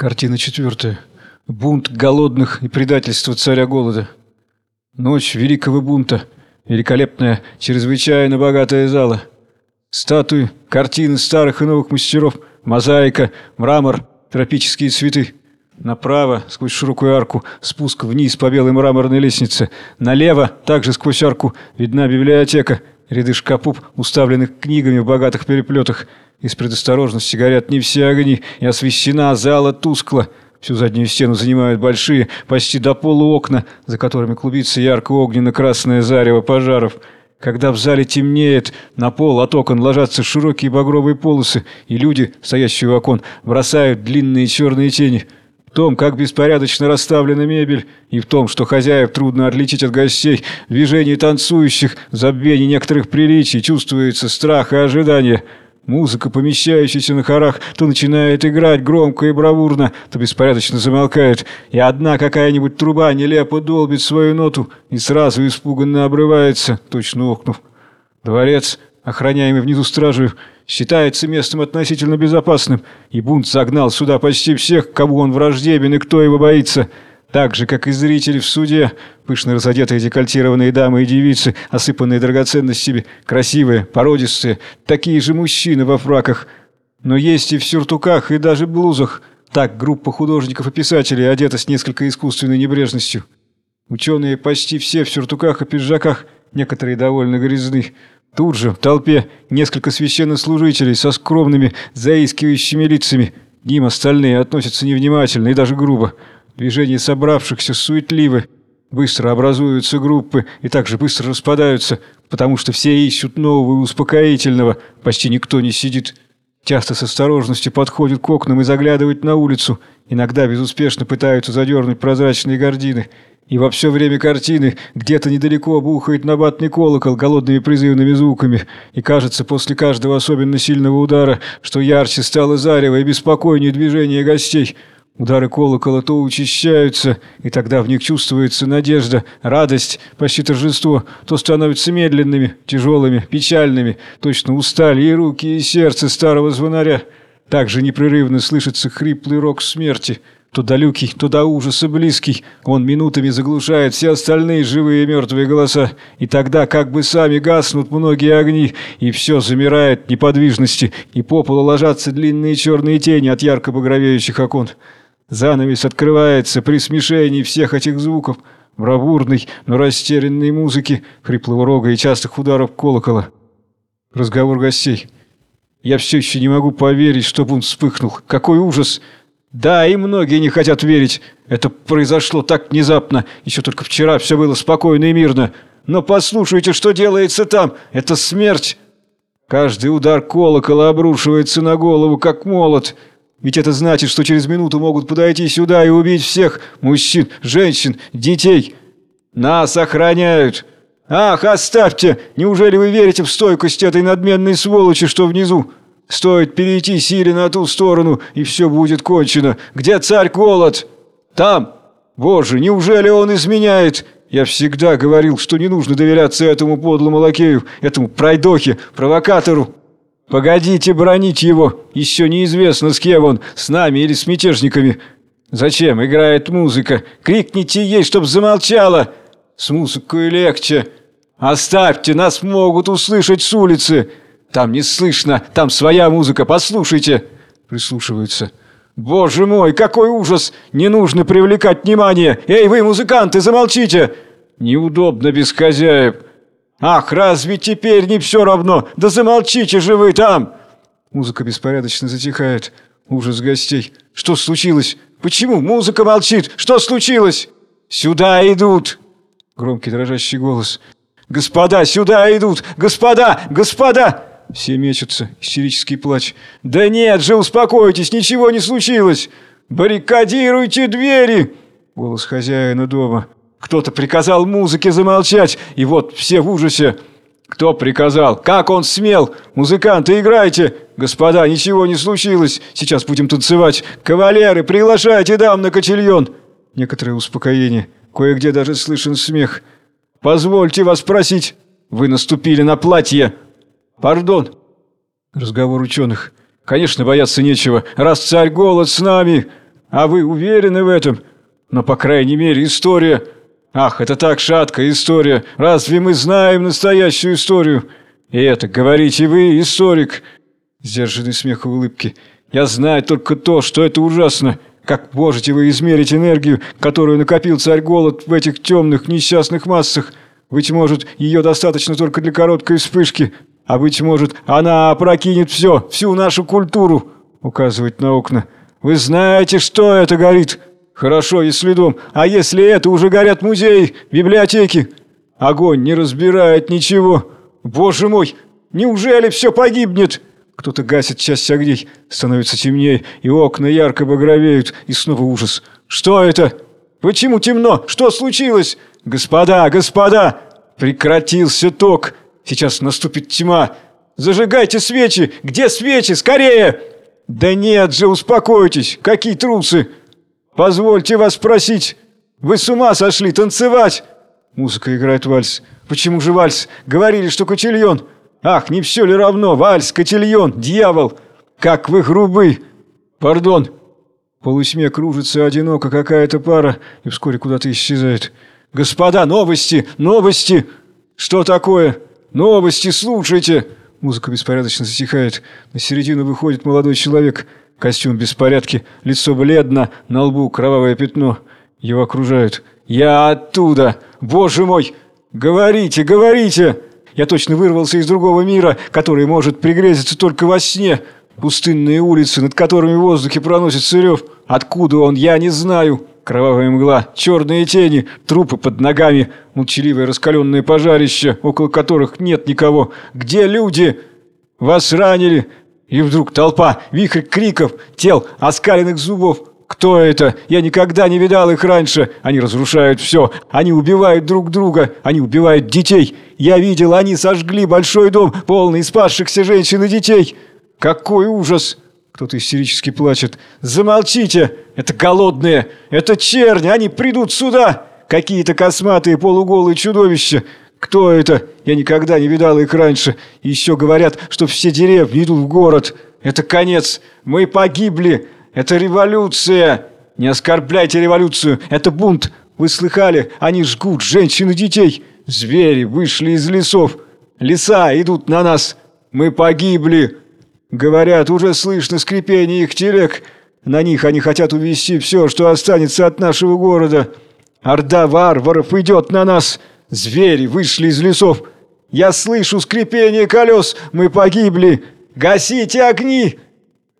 Картина четвертая. Бунт голодных и предательство царя голода. Ночь великого бунта. Великолепная, чрезвычайно богатая зала. Статуи, картины старых и новых мастеров, мозаика, мрамор, тропические цветы. Направо, сквозь широкую арку, спуск вниз по белой мраморной лестнице. Налево, также сквозь арку, видна библиотека, ряды шкапов, уставленных книгами в богатых переплетах. Из предосторожности горят не все огни, и освещена зала тускло. Всю заднюю стену занимают большие, почти до полу окна, за которыми клубится ярко-огненно-красное зарево пожаров. Когда в зале темнеет, на пол от окон ложатся широкие багровые полосы, и люди, стоящие у окон, бросают длинные черные тени. В том, как беспорядочно расставлена мебель, и в том, что хозяев трудно отличить от гостей, в движении танцующих, забвении некоторых приличий чувствуется страх и ожидание – Музыка, помещающаяся на хорах, то начинает играть громко и бравурно, то беспорядочно замолкает, и одна какая-нибудь труба нелепо долбит свою ноту и сразу испуганно обрывается, точно окнув. Дворец, охраняемый внизу стражей, считается местом относительно безопасным, и бунт загнал сюда почти всех, кому он враждебен и кто его боится – так же, как и зрители в суде, пышно разодетые декольтированные дамы и девицы, осыпанные драгоценностями, красивые, породистые, такие же мужчины во фраках. Но есть и в сюртуках, и даже блузах. Так группа художников и писателей одета с несколько искусственной небрежностью. Ученые почти все в сюртуках и пиджаках, некоторые довольно грязны. Тут же, в толпе, несколько священнослужителей со скромными, заискивающими лицами. К ним остальные относятся невнимательно и даже грубо. Движения собравшихся суетливы, быстро образуются группы и также быстро распадаются, потому что все ищут нового и успокоительного, почти никто не сидит. Часто с осторожностью подходят к окнам и заглядывают на улицу, иногда безуспешно пытаются задернуть прозрачные гардины. И во все время картины где-то недалеко бухает набатный колокол голодными призывными звуками, и кажется после каждого особенно сильного удара, что ярче стало зарево и беспокойнее движение гостей – Удары колокола то учащаются, и тогда в них чувствуется надежда, радость, почти торжество, то становятся медленными, тяжелыми, печальными, точно устали и руки, и сердце старого звонаря. Также непрерывно слышится хриплый рок смерти, то далекий, то до ужаса близкий. Он минутами заглушает все остальные живые и мертвые голоса, и тогда как бы сами гаснут многие огни, и все замирает неподвижности, и по полу ложатся длинные черные тени от ярко багровеющих окон. Занавес открывается при смешении всех этих звуков, бравурной, но растерянной музыки, хриплого рога и частых ударов колокола. Разговор гостей. Я все еще не могу поверить, чтобы он вспыхнул. Какой ужас! Да, и многие не хотят верить. Это произошло так внезапно. Еще только вчера все было спокойно и мирно. Но послушайте, что делается там. Это смерть. Каждый удар колокола обрушивается на голову, как молот. Ведь это значит, что через минуту могут подойти сюда и убить всех мужчин, женщин, детей. Нас охраняют. Ах, оставьте! Неужели вы верите в стойкость этой надменной сволочи, что внизу? Стоит перейти силе на ту сторону, и все будет кончено. Где царь Голод? Там! Боже, неужели он изменяет? Я всегда говорил, что не нужно доверяться этому подлому лакею, этому пройдохе, провокатору. «Погодите бронить его! Еще неизвестно, с кем он, с нами или с мятежниками!» «Зачем? Играет музыка! Крикните ей, чтоб замолчала!» «С музыкой легче!» «Оставьте, нас могут услышать с улицы!» «Там не слышно, там своя музыка, послушайте!» Прислушиваются. «Боже мой, какой ужас! Не нужно привлекать внимание! Эй, вы, музыканты, замолчите!» «Неудобно без хозяев!» «Ах, разве теперь не все равно? Да замолчите же вы там!» Музыка беспорядочно затихает. Ужас гостей. «Что случилось? Почему музыка молчит? Что случилось?» «Сюда идут!» Громкий дрожащий голос. «Господа, сюда идут! Господа! Господа!» Все мечутся. Истерический плач. «Да нет же, успокойтесь, ничего не случилось! Баррикадируйте двери!» Голос хозяина дома. Кто-то приказал музыке замолчать, и вот все в ужасе. Кто приказал? Как он смел? Музыканты, играйте! Господа, ничего не случилось. Сейчас будем танцевать. Кавалеры, приглашайте дам на котельон. Некоторое успокоение. Кое-где даже слышен смех. Позвольте вас спросить. Вы наступили на платье. Пардон. Разговор ученых. Конечно, бояться нечего. Раз царь голод с нами. А вы уверены в этом? Но, по крайней мере, история... Ах, это так шаткая история. Разве мы знаем настоящую историю? И это, говорите вы, историк. Сдержанный смех и улыбки. Я знаю только то, что это ужасно. Как можете вы измерить энергию, которую накопил царь голод в этих темных несчастных массах? Быть может, ее достаточно только для короткой вспышки, а быть может, она опрокинет все, всю нашу культуру, указывать на окна. Вы знаете, что это горит? Хорошо, если дом, а если это уже горят музеи, библиотеки? Огонь не разбирает ничего. Боже мой, неужели все погибнет? Кто-то гасит часть огней, становится темнее, и окна ярко багровеют, и снова ужас. Что это? Почему темно? Что случилось? Господа, господа! Прекратился ток. Сейчас наступит тьма. Зажигайте свечи! Где свечи? Скорее! Да нет же, успокойтесь! Какие трусы! Позвольте вас спросить. Вы с ума сошли танцевать? Музыка играет вальс. Почему же вальс? Говорили, что котельон. Ах, не все ли равно? Вальс, котельон, дьявол! Как вы грубы! Пардон. В полусьме кружится одиноко какая-то пара и вскоре куда-то исчезает. Господа, новости! Новости! Что такое? «Новости слушайте!» Музыка беспорядочно затихает. На середину выходит молодой человек. Костюм в беспорядке, лицо бледно, на лбу кровавое пятно. Его окружают. «Я оттуда! Боже мой! Говорите, говорите!» Я точно вырвался из другого мира, который может пригрезиться только во сне. Пустынные улицы, над которыми в воздухе проносится рев. Откуда он, я не знаю. Кровавая мгла, черные тени, трупы под ногами, молчаливые раскаленные пожарища, около которых нет никого. Где люди? Вас ранили. И вдруг толпа, вихрь криков, тел, оскаленных зубов. Кто это? Я никогда не видал их раньше. Они разрушают все. Они убивают друг друга. Они убивают детей. Я видел, они сожгли большой дом, полный спасшихся женщин и детей. Какой ужас! Кто-то истерически плачет. «Замолчите! Это голодные! Это черни! Они придут сюда! Какие-то косматые полуголые чудовища! Кто это? Я никогда не видал их раньше. еще говорят, что все деревни идут в город. Это конец! Мы погибли! Это революция! Не оскорбляйте революцию! Это бунт! Вы слыхали? Они жгут женщин и детей! Звери вышли из лесов! Леса идут на нас! Мы погибли!» Говорят, уже слышно скрипение их телег. На них они хотят увезти все, что останется от нашего города. Орда варваров идет на нас. Звери вышли из лесов. Я слышу скрипение колес. Мы погибли. Гасите огни!»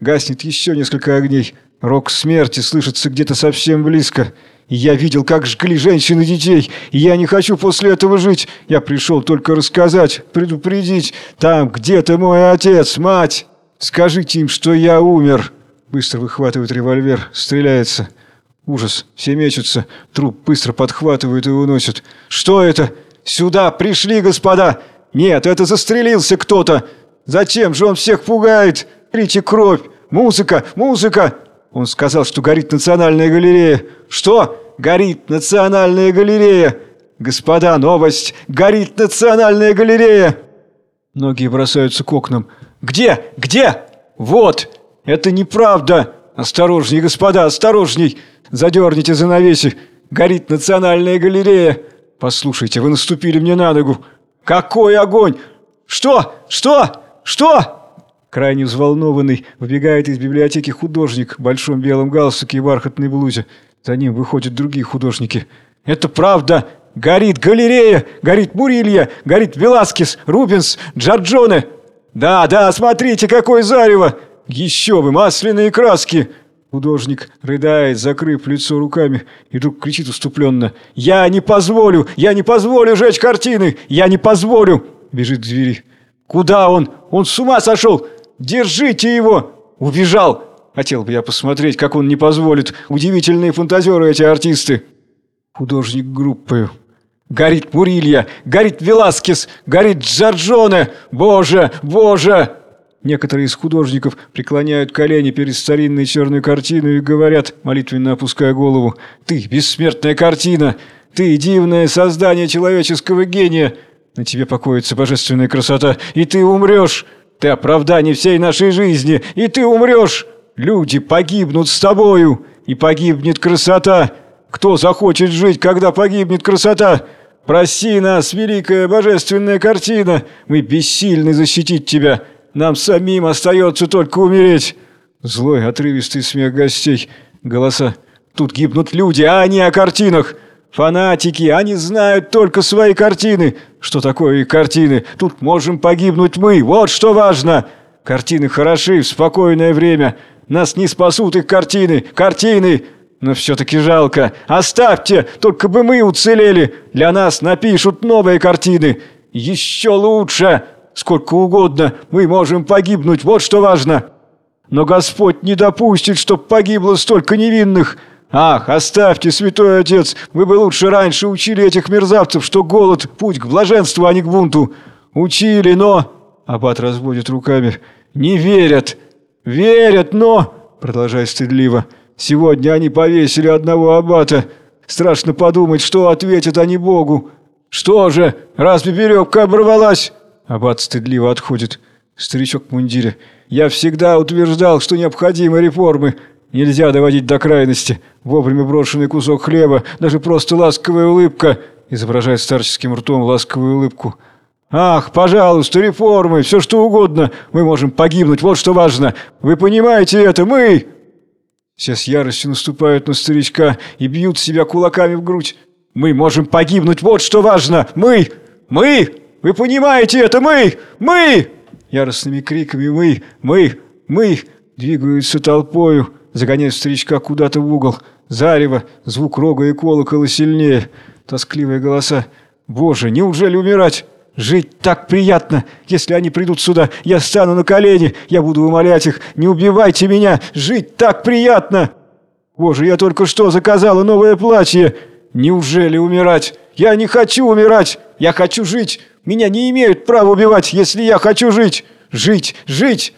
Гаснет еще несколько огней. Рок смерти слышится где-то совсем близко. Я видел, как жгли женщин и детей. Я не хочу после этого жить. Я пришел только рассказать, предупредить. Там где-то мой отец, мать. «Скажите им, что я умер!» Быстро выхватывает револьвер, стреляется. Ужас, все мечутся, труп быстро подхватывают и уносят. «Что это? Сюда пришли, господа! Нет, это застрелился кто-то! Зачем же он всех пугает? Рите кровь! Музыка! Музыка!» Он сказал, что горит национальная галерея. «Что? Горит национальная галерея!» «Господа, новость! Горит национальная галерея!» Многие бросаются к окнам. Где? Где? Вот! Это неправда! Осторожней, господа, осторожней! Задерните занавеси! Горит национальная галерея! Послушайте, вы наступили мне на ногу! Какой огонь! Что? Что? Что? Крайне взволнованный, выбегает из библиотеки художник в большом белом галстуке и бархатной блузе. За ним выходят другие художники. «Это правда! Горит галерея! Горит Мурилья! Горит Веласкес! Рубенс! Джорджоне!» «Да, да, смотрите, какое зарево! Еще бы, масляные краски!» Художник рыдает, закрыв лицо руками, и вдруг кричит уступленно. «Я не позволю! Я не позволю жечь картины! Я не позволю!» Бежит к двери. «Куда он? Он с ума сошел! Держите его!» «Убежал!» Хотел бы я посмотреть, как он не позволит. Удивительные фантазеры эти артисты. Художник группы. Горит Мурилья, горит Веласкес, горит Джорджоне! Боже, боже!» Некоторые из художников преклоняют колени перед старинной черной картиной и говорят, молитвенно опуская голову, «Ты бессмертная картина! Ты дивное создание человеческого гения! На тебе покоится божественная красота, и ты умрешь! Ты оправдание всей нашей жизни, и ты умрешь! Люди погибнут с тобою! и погибнет красота. Кто захочет жить, когда погибнет красота? Прости нас, великая божественная картина, мы бессильны защитить тебя. Нам самим остается только умереть. Злой отрывистый смех гостей, голоса. Тут гибнут люди, а не о картинах. Фанатики, они знают только свои картины. Что такое картины? Тут можем погибнуть мы, вот что важно. Картины хороши в спокойное время. Нас не спасут их картины. Картины! Но все-таки жалко. Оставьте, только бы мы уцелели. Для нас напишут новые картины. Еще лучше. Сколько угодно. Мы можем погибнуть, вот что важно. Но Господь не допустит, чтоб погибло столько невинных. «Ах, оставьте, святой отец! Вы бы лучше раньше учили этих мерзавцев, что голод – путь к блаженству, а не к бунту! Учили, но...» Аббат разводит руками. «Не верят! Верят, но...» Продолжает стыдливо. «Сегодня они повесили одного аббата. Страшно подумать, что ответят они Богу. Что же, разве веревка оборвалась?» Аббат стыдливо отходит. Старичок в мундире. «Я всегда утверждал, что необходимы реформы. Нельзя доводить до крайности. Вовремя брошенный кусок хлеба, даже просто ласковая улыбка, изображает старческим ртом ласковую улыбку. «Ах, пожалуйста, реформы, все что угодно. Мы можем погибнуть, вот что важно. Вы понимаете это, мы...» Все с яростью наступают на старичка и бьют себя кулаками в грудь. «Мы можем погибнуть, вот что важно! Мы! Мы! Вы понимаете это, мы! Мы!» Яростными криками «Мы! Мы! Мы!» двигаются толпою загоняет старичка куда-то в угол. Зарево, звук рога и колокола сильнее. Тоскливые голоса. «Боже, неужели умирать? Жить так приятно! Если они придут сюда, я стану на колени, я буду умолять их, не убивайте меня! Жить так приятно! Боже, я только что заказала новое платье! Неужели умирать? Я не хочу умирать! Я хочу жить! Меня не имеют права убивать, если я хочу жить! Жить! Жить!»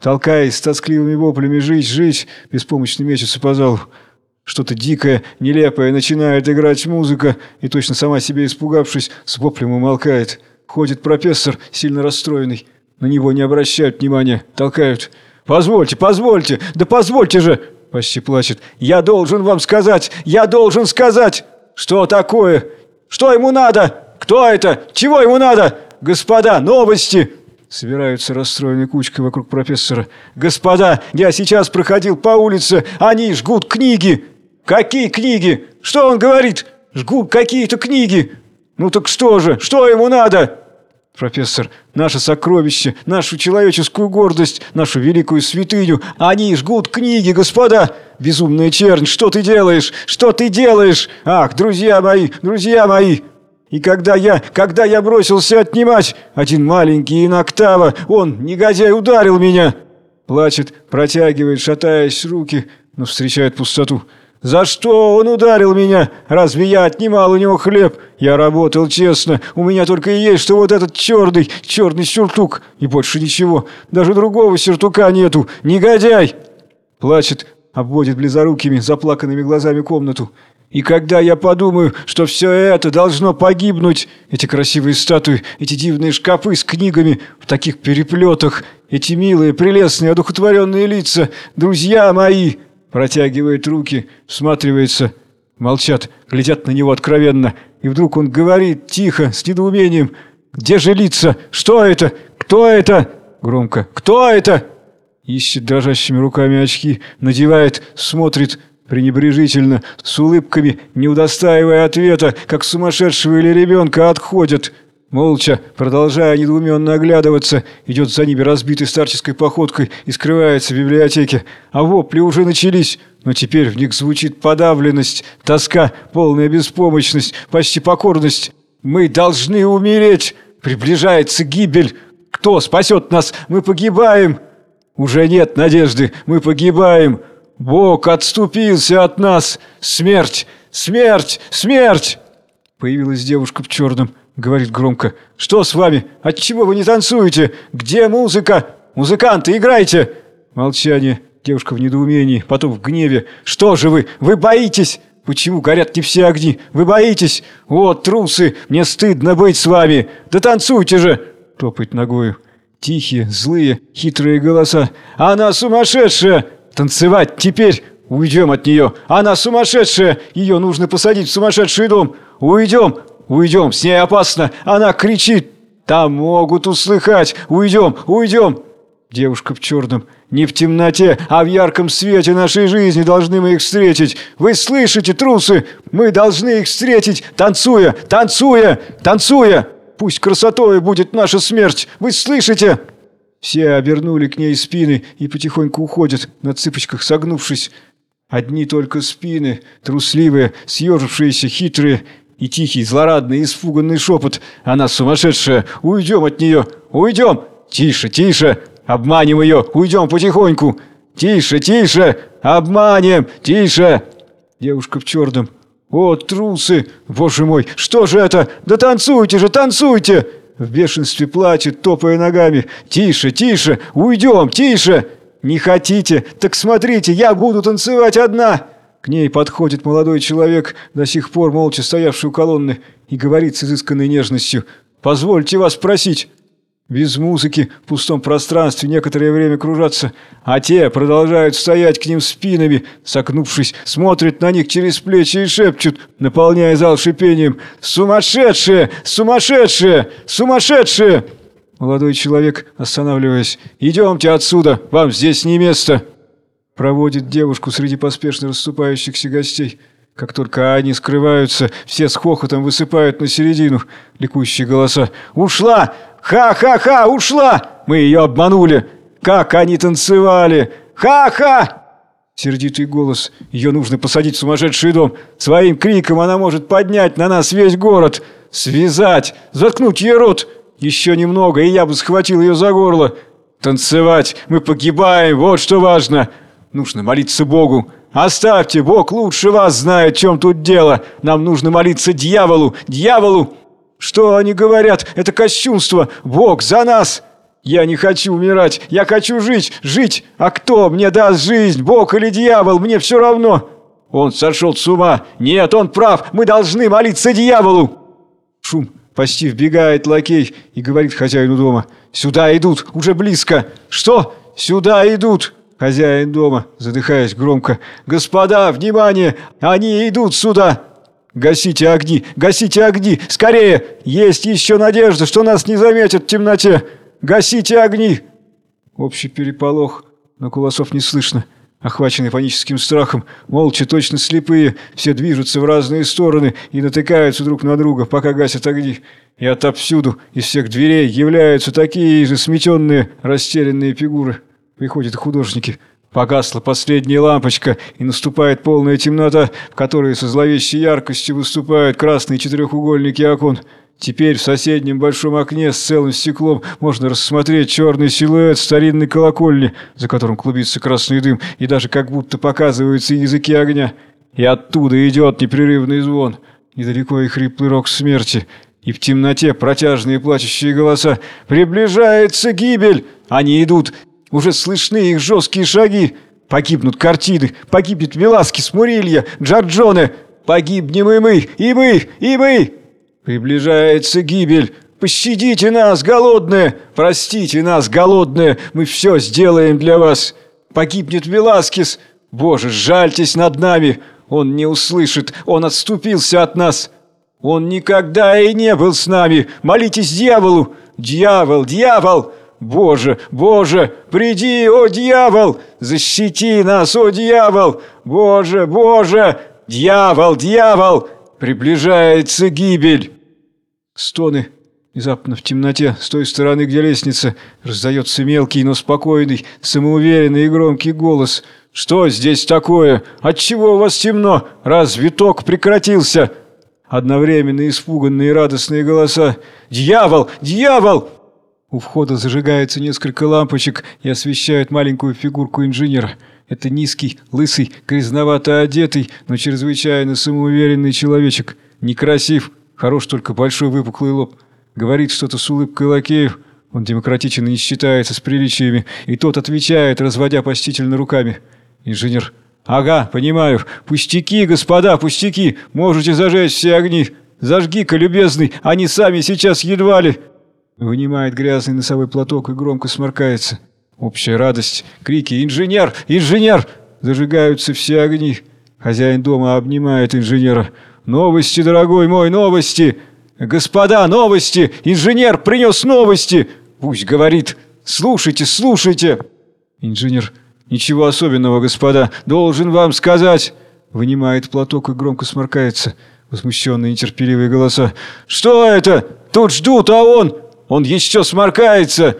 Толкаясь с тоскливыми воплями «Жить! Жить!», беспомощно мечется по залу. Что-то дикое, нелепое, начинает играть музыка, и точно сама себе испугавшись, с воплем умолкает. Ходит профессор, сильно расстроенный. На него не обращают внимания, толкают. «Позвольте, позвольте! Да позвольте же!» Почти плачет. «Я должен вам сказать! Я должен сказать!» «Что такое? Что ему надо? Кто это? Чего ему надо? Господа, новости!» Собираются расстроенной кучкой вокруг профессора. «Господа, я сейчас проходил по улице, они жгут книги!» «Какие книги? Что он говорит? Жгут какие-то книги!» «Ну так что же? Что ему надо?» «Профессор, наше сокровище, нашу человеческую гордость, нашу великую святыню, они жгут книги, господа! Безумная чернь, что ты делаешь? Что ты делаешь? Ах, друзья мои, друзья мои!» И когда я, когда я бросился отнимать, один маленький иноктава, он, негодяй, ударил меня. Плачет, протягивает, шатаясь руки, но встречает пустоту. «За что он ударил меня? Разве я отнимал у него хлеб? Я работал честно. У меня только и есть, что вот этот черный, черный сюртук. И больше ничего. Даже другого сюртука нету. Негодяй!» Плачет, обводит близорукими, заплаканными глазами комнату. И когда я подумаю, что все это должно погибнуть, эти красивые статуи, эти дивные шкафы с книгами в таких переплетах, эти милые, прелестные, одухотворенные лица, друзья мои, протягивает руки, всматривается, молчат, глядят на него откровенно, и вдруг он говорит тихо, с недоумением, «Где же лица? Что это? Кто это?» Громко, «Кто это?» Ищет дрожащими руками очки, надевает, смотрит – пренебрежительно, с улыбками, не удостаивая ответа, как сумасшедшего или ребенка отходят. Молча, продолжая недоуменно оглядываться, идет за ними разбитой старческой походкой и скрывается в библиотеке. А вопли уже начались, но теперь в них звучит подавленность, тоска, полная беспомощность, почти покорность. «Мы должны умереть! Приближается гибель! Кто спасет нас? Мы погибаем!» «Уже нет надежды! Мы погибаем!» Бог отступился от нас! Смерть! Смерть! Смерть!» Появилась девушка в черном, говорит громко. «Что с вами? Отчего вы не танцуете? Где музыка? Музыканты, играйте!» Молчание. Девушка в недоумении, потом в гневе. «Что же вы? Вы боитесь?» «Почему горят не все огни? Вы боитесь? Вот, трусы, мне стыдно быть с вами! Да танцуйте же!» Топает ногою. Тихие, злые, хитрые голоса. «Она сумасшедшая! Танцевать теперь! Уйдем от нее! Она сумасшедшая! Ее нужно посадить в сумасшедший дом! Уйдем! Уйдем! С ней опасно! Она кричит! Там могут услыхать! Уйдем! Уйдем!» Девушка в черном. «Не в темноте, а в ярком свете нашей жизни должны мы их встретить! Вы слышите, трусы? Мы должны их встретить, танцуя, танцуя, танцуя! Пусть красотой будет наша смерть! Вы слышите?» Все обернули к ней спины и потихоньку уходят, на цыпочках согнувшись. Одни только спины, трусливые, съежившиеся, хитрые, и тихий, злорадный, испуганный шепот. Она сумасшедшая! Уйдем от нее! Уйдем! Тише, тише! Обманем ее! Уйдем потихоньку! Тише, тише! Обманем! Тише!» Девушка в черном. «О, трусы! Боже мой, что же это? Да танцуйте же, танцуйте!» В бешенстве плачет, топая ногами. «Тише, тише! Уйдем, тише!» «Не хотите? Так смотрите, я буду танцевать одна!» К ней подходит молодой человек, до сих пор молча стоявший у колонны, и говорит с изысканной нежностью «Позвольте вас спросить, без музыки в пустом пространстве некоторое время кружатся, а те продолжают стоять к ним спинами, согнувшись, смотрят на них через плечи и шепчут, наполняя зал шипением «Сумасшедшие! Сумасшедшие! Сумасшедшие!» Молодой человек, останавливаясь, «Идемте отсюда, вам здесь не место!» Проводит девушку среди поспешно расступающихся гостей. Как только они скрываются, все с хохотом высыпают на середину. Ликующие голоса «Ушла! Ха-ха-ха! Ушла! Мы ее обманули! Как они танцевали! Ха-ха!» Сердитый голос. Ее нужно посадить в сумасшедший дом. Своим криком она может поднять на нас весь город. Связать, заткнуть ей рот. Еще немного, и я бы схватил ее за горло. Танцевать, мы погибаем, вот что важно. Нужно молиться Богу. Оставьте, Бог лучше вас знает, в чем тут дело. Нам нужно молиться дьяволу, дьяволу. Что они говорят? Это кощунство. Бог за нас. Я не хочу умирать. Я хочу жить, жить. А кто мне даст жизнь, Бог или дьявол? Мне все равно. Он сошел с ума. Нет, он прав. Мы должны молиться дьяволу. Шум. Почти вбегает лакей и говорит хозяину дома. «Сюда идут, уже близко!» «Что? Сюда идут!» Хозяин дома, задыхаясь громко. «Господа, внимание! Они идут сюда!» «Гасите огни! Гасите огни! Скорее! Есть еще надежда, что нас не заметят в темноте! Гасите огни!» Общий переполох, но голосов не слышно. Охваченные паническим страхом, молча, точно слепые, все движутся в разные стороны и натыкаются друг на друга, пока гасят огни. И отовсюду, из всех дверей, являются такие же сметенные, растерянные фигуры. Приходят художники. Погасла последняя лампочка, и наступает полная темнота, в которой со зловещей яркостью выступают красные четырехугольники окон. Теперь в соседнем большом окне с целым стеклом можно рассмотреть черный силуэт старинной колокольни, за которым клубится красный дым, и даже как будто показываются языки огня. И оттуда идет непрерывный звон. Недалеко и хриплый рок смерти. И в темноте протяжные плачущие голоса. «Приближается гибель!» Они идут, уже слышны их жесткие шаги. Погибнут картины, погибнет Веласкес, Мурилья, Джорджоне. Погибнем и мы, и мы, и мы. Приближается гибель. Пощадите нас, голодные! Простите нас, голодные! Мы все сделаем для вас! Погибнет Веласкес! Боже, жальтесь над нами! Он не услышит, он отступился от нас! Он никогда и не был с нами! Молитесь дьяволу! Дьявол, дьявол! Боже, Боже, приди, о дьявол! Защити нас, о дьявол! Боже, Боже! Дьявол, дьявол! Приближается гибель!» Стоны. Внезапно в темноте, с той стороны, где лестница, раздается мелкий, но спокойный, самоуверенный и громкий голос. «Что здесь такое? Отчего у вас темно? Разве ток прекратился?» Одновременно испуганные и радостные голоса. «Дьявол! Дьявол!» У входа зажигается несколько лампочек и освещают маленькую фигурку инженера. Это низкий, лысый, грязновато одетый, но чрезвычайно самоуверенный человечек. Некрасив, хорош только большой выпуклый лоб. Говорит что-то с улыбкой лакеев. Он демократично не считается с приличиями, и тот отвечает, разводя постительно руками. Инженер. «Ага, понимаю. Пустяки, господа, пустяки. Можете зажечь все огни. Зажги-ка, любезный, они сами сейчас едва ли...» Вынимает грязный носовой платок и громко сморкается. Общая радость, крики «Инженер! Инженер!» Зажигаются все огни. Хозяин дома обнимает инженера. «Новости, дорогой мой, новости! Господа, новости! Инженер принес новости!» Пусть говорит «Слушайте, слушайте!» Инженер «Ничего особенного, господа, должен вам сказать!» Вынимает платок и громко сморкается. Возмущенные нетерпеливые голоса. «Что это? Тут ждут, а он... Он еще сморкается!»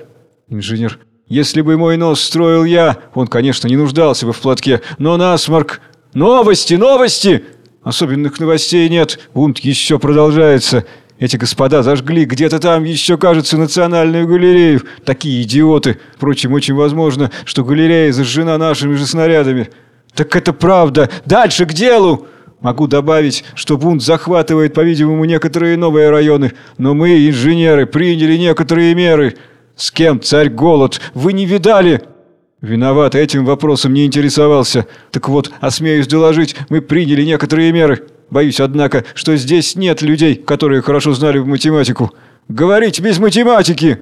Инженер «Если бы мой нос строил я, он, конечно, не нуждался бы в платке, но насморк... Новости, новости!» Особенных новостей нет, бунт еще продолжается. Эти господа зажгли где-то там еще, кажется, национальную галерею. Такие идиоты. Впрочем, очень возможно, что галерея зажжена нашими же снарядами. Так это правда. Дальше к делу. Могу добавить, что бунт захватывает, по-видимому, некоторые новые районы. Но мы, инженеры, приняли некоторые меры. С кем царь голод? Вы не видали? Виноват, этим вопросом не интересовался. Так вот, осмеюсь доложить, мы приняли некоторые меры. Боюсь, однако, что здесь нет людей, которые хорошо знали в математику. Говорить без математики!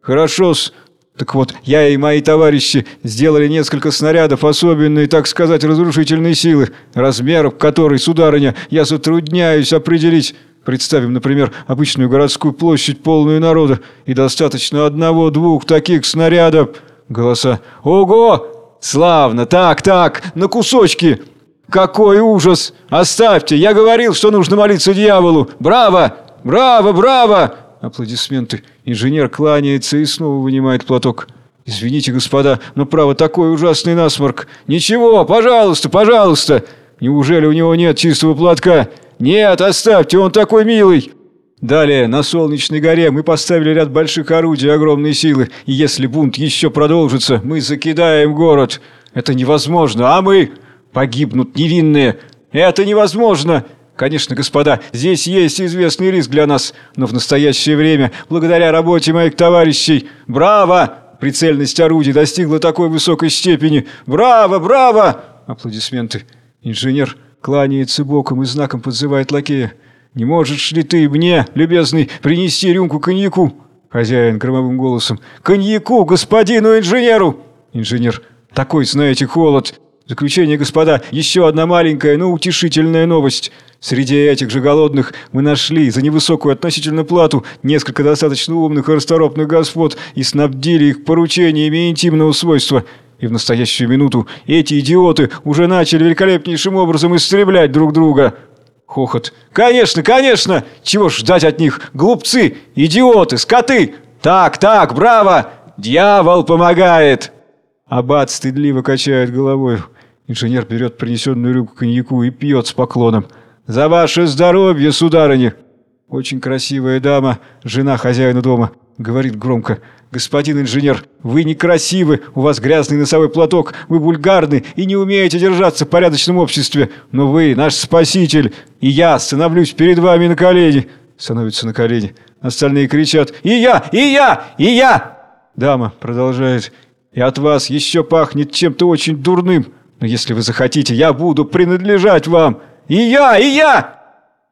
Хорошо-с. Так вот, я и мои товарищи сделали несколько снарядов особенной, так сказать, разрушительной силы, размеров которой, сударыня, я затрудняюсь определить. Представим, например, обычную городскую площадь, полную народа, и достаточно одного-двух таких снарядов. Голоса «Ого! Славно! Так, так! На кусочки!» «Какой ужас! Оставьте! Я говорил, что нужно молиться дьяволу! Браво! Браво! Браво!» Аплодисменты. Инженер кланяется и снова вынимает платок. «Извините, господа, но право такой ужасный насморк! Ничего, пожалуйста, пожалуйста! Неужели у него нет чистого платка? Нет, оставьте, он такой милый!» Далее, на Солнечной горе мы поставили ряд больших орудий огромной силы, и если бунт еще продолжится, мы закидаем город. Это невозможно, а мы... Погибнут невинные. Это невозможно. Конечно, господа, здесь есть известный риск для нас, но в настоящее время, благодаря работе моих товарищей, браво! Прицельность орудий достигла такой высокой степени. Браво, браво! Аплодисменты. Инженер кланяется боком и знаком подзывает лакея. «Не можешь ли ты мне, любезный, принести рюмку коньяку?» Хозяин громовым голосом. «Коньяку господину инженеру!» Инженер. «Такой, знаете, холод. Заключение, господа, еще одна маленькая, но утешительная новость. Среди этих же голодных мы нашли за невысокую относительно плату несколько достаточно умных и расторопных господ и снабдили их поручениями интимного свойства. И в настоящую минуту эти идиоты уже начали великолепнейшим образом истреблять друг друга. Хохот. «Конечно, конечно! Чего ж ждать от них? Глупцы! Идиоты! Скоты! Так, так, браво! Дьявол помогает!» Аббат стыдливо качает головой. Инженер берет принесенную рюмку коньяку и пьет с поклоном. «За ваше здоровье, сударыня!» Очень красивая дама, жена хозяина дома, говорит громко. «Господин инженер, вы некрасивы, у вас грязный носовой платок, вы вульгарны и не умеете держаться в порядочном обществе, но вы наш спаситель, и я становлюсь перед вами на колени». Становится на колени. Остальные кричат «И я! И я! И я!» Дама продолжает «И от вас еще пахнет чем-то очень дурным». Но если вы захотите, я буду принадлежать вам. И я, и я!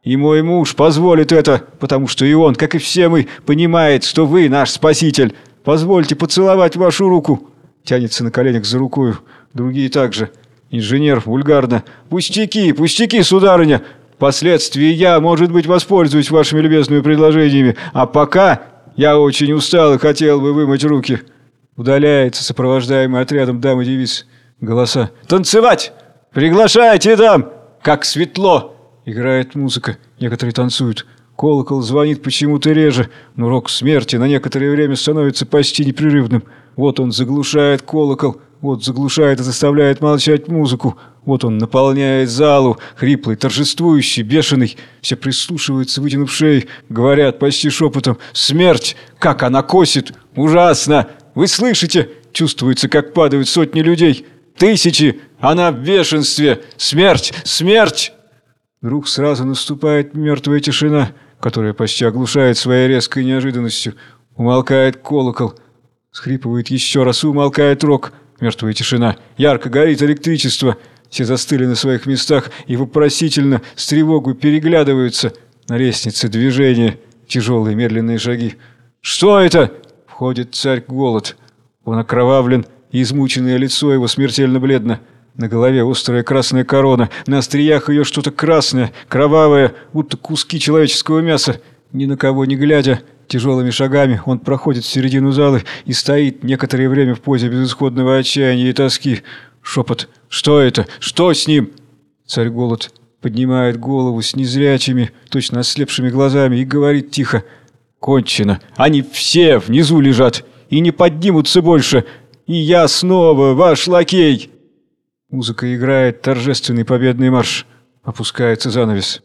И мой муж позволит это, потому что и он, как и все мы, понимает, что вы наш спаситель. Позвольте поцеловать вашу руку. Тянется на коленях за рукою. Другие также. Инженер вульгарно. Пустяки, пустяки, сударыня. Впоследствии я, может быть, воспользуюсь вашими любезными предложениями. А пока я очень устал и хотел бы вымыть руки. Удаляется сопровождаемый отрядом дамы девиц. Голоса. «Танцевать! Приглашайте дам! Как светло!» Играет музыка. Некоторые танцуют. Колокол звонит почему-то реже, но рок смерти на некоторое время становится почти непрерывным. Вот он заглушает колокол, вот заглушает и заставляет молчать музыку. Вот он наполняет залу, хриплый, торжествующий, бешеный. Все прислушиваются, вытянув шеи, говорят почти шепотом «Смерть! Как она косит! Ужасно! Вы слышите? Чувствуется, как падают сотни людей!» Тысячи! Она в бешенстве! Смерть! Смерть!» Вдруг сразу наступает мертвая тишина, которая почти оглушает своей резкой неожиданностью. Умолкает колокол. Схрипывает еще раз и умолкает рог. Мертвая тишина. Ярко горит электричество. Все застыли на своих местах и вопросительно, с тревогой переглядываются. На лестнице движение, тяжелые медленные шаги. «Что это?» Входит царь Голод. Он окровавлен, и измученное лицо его смертельно бледно. На голове острая красная корона, на остриях ее что-то красное, кровавое, будто куски человеческого мяса. Ни на кого не глядя, тяжелыми шагами он проходит в середину зала и стоит некоторое время в позе безысходного отчаяния и тоски. Шепот «Что это? Что с ним?» Царь Голод поднимает голову с незрячими, точно ослепшими глазами и говорит тихо «Кончено! Они все внизу лежат и не поднимутся больше! И я снова ваш лакей!» Музыка играет торжественный победный марш. Опускается занавес.